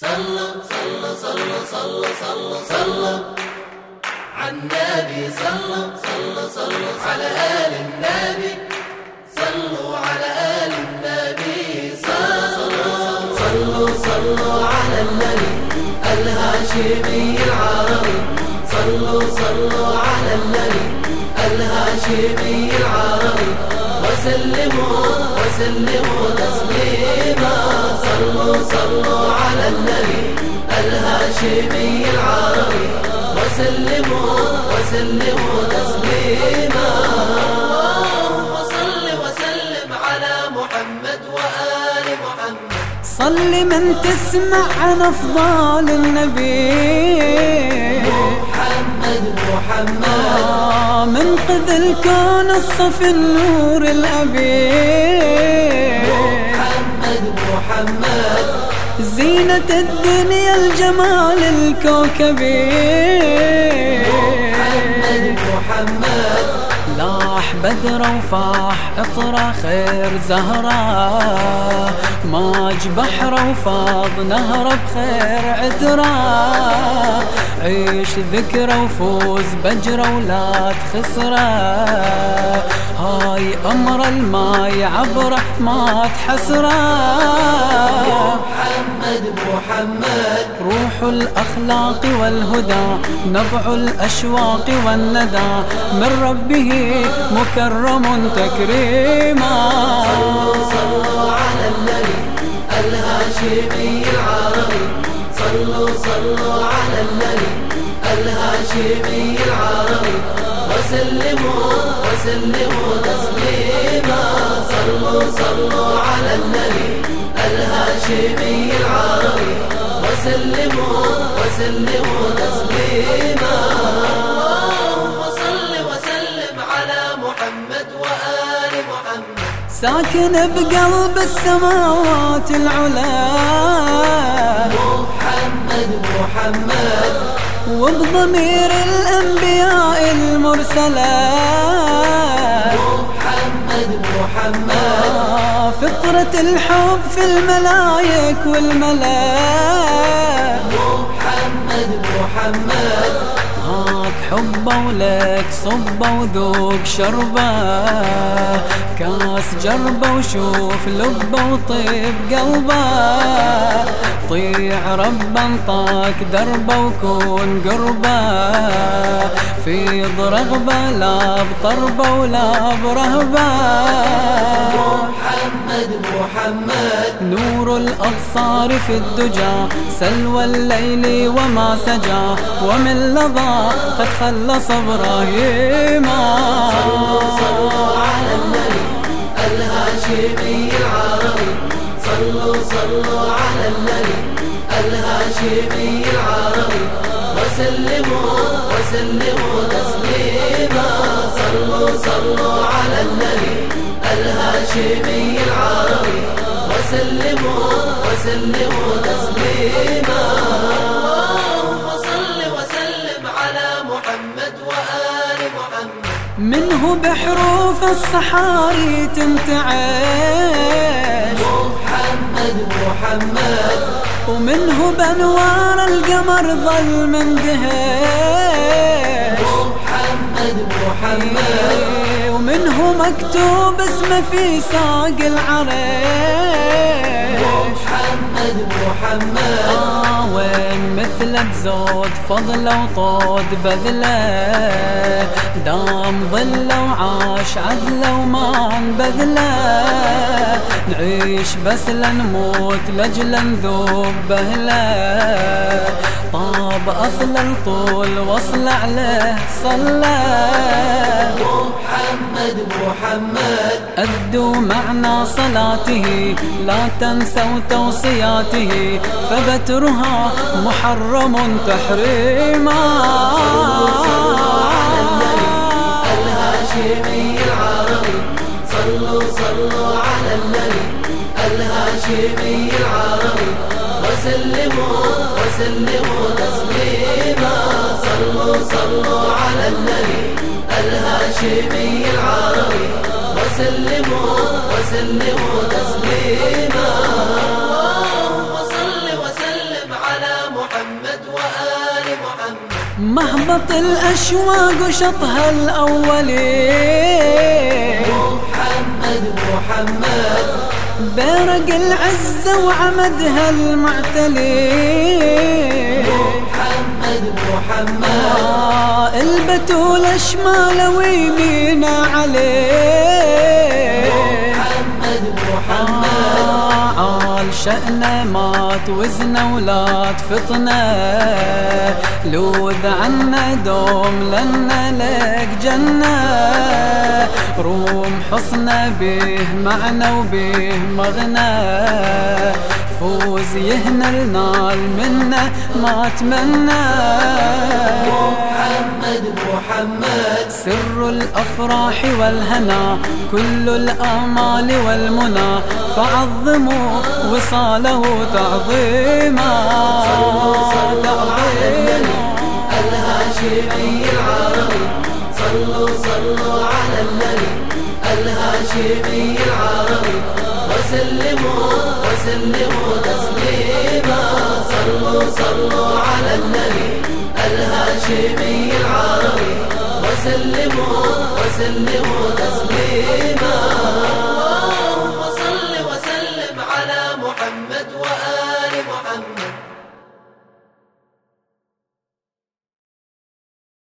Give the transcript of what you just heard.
صلوا صلوا صلوا صلوا صلوا عالنبي صلوا صلوا صلوا على آل النبي. صلوا على آل النبي. صلوا صلوا على النبي الهاشمي العربي. صلوا صلوا على النبي الهاشمي العربي. وسلموا وسلموا تسليما. صلوا صلوا على النبي الهاشمي العربي وسلموا وسلموا تسليما اللهم صل وسلم على محمد وآل محمد صل من تسمع عن أفضال النبي. محمد محمد. آه، منقذ الكون الصف النور الأبي. محمد زينة الدنيا الجمال الكوكبي لاح بدر وفاح اطرى خير زهرة. ماج بحر وفاض نهر بخير عترة. عيش ذكرى وفوز بجرة ولا تخسرة. هاي أمر الماي عبره ما تحسرة. محمد محمد. روح الأخلاق والهدى نبع الأشواق والندى من ربه مكرم تكريما. صلوا على النبي الهاشمي العربي. صلوا صلوا على النبي الهاشمي العربي. وسلموا وسلموا تسليما. صلوا صلوا على النبي الهاشمي العربي. وسلموا وسلموا تسليما. اللهم صل وسلم على محمد وآل محمد. ساكن بقلب السماوات العلا. محمد محمد. وبضمير الأنبياء المرسلة محمد محمد. آه، فطرة الحب في الملايك والملا حبه ولك صبه وذوق شربة. كاس جربه وشوف لبه وطيب قلبة. طيع ربه انطاك دربه وكون قربة. فيض رغبة لا بطربة ولا برهبة. محمد محمد. نور الأبصار في الدجى سلوى الليل وما سجى ومن لظى قد خلص إبراهيما صلوا على النبي الهاشمي العربي صلوا صلوا على النبي الهاشمي العربي وسلموا وسلموا تسليما. صلوا صلوا على النبي. الهاشمي العربي وسلموا وسلموا تسليما اللهم صل وسلم على محمد وآل محمد منه بحروف الصحاري تنتعش. محمد محمد ومنه بأنوار القمر ظل مندهش محمد محمد ومنه مكتوب اسمه في ساق العرش محمد محمد. آه وين مثله بزود فضله وطود بذله. دام ظله وعاش عدله وما انبذله نعيش بس لنموت لجل نذوب بهله. طاب أصل الطول وصل عليه صلى. محمد محمد. أدوا معنى صلاته لا تنسوا توصياته. فبترها محرم تحريما. الهاشمي العربي صلوا صلوا على النبي. الهاشمي العربي وسلموا وسلموا تسليما. صلوا صلوا على النبي. الهاشمي العربي. وسلموا وسلموا تسليما. اللهم صل وسلم على محمد وآل محمد. مهبط الأشواق شطها الأولين. محمد محمد. بارق العزة وعمدها المعتلين. محمد محمد آه البتول شمال ويمينه عليه. عال شأنه ما توزنه ولا تفطنه. لوذ عنا دوم لنا لك جنة. روم حصنه به معنى وبه مغنى. فوز يهنى النال منه ما اتمنى محمد محمد. سر الأفراح والهنا كل الآمال والمنى فعظموا وصاله تعظيما. تعظيما الهاشمي العربي صلوا صلوا على النبي الهاشمي العربي. وسلموا وسلموا. صلوا صلوا على النبي الهاشمي العربي. وسلموا وسلموا تسليما.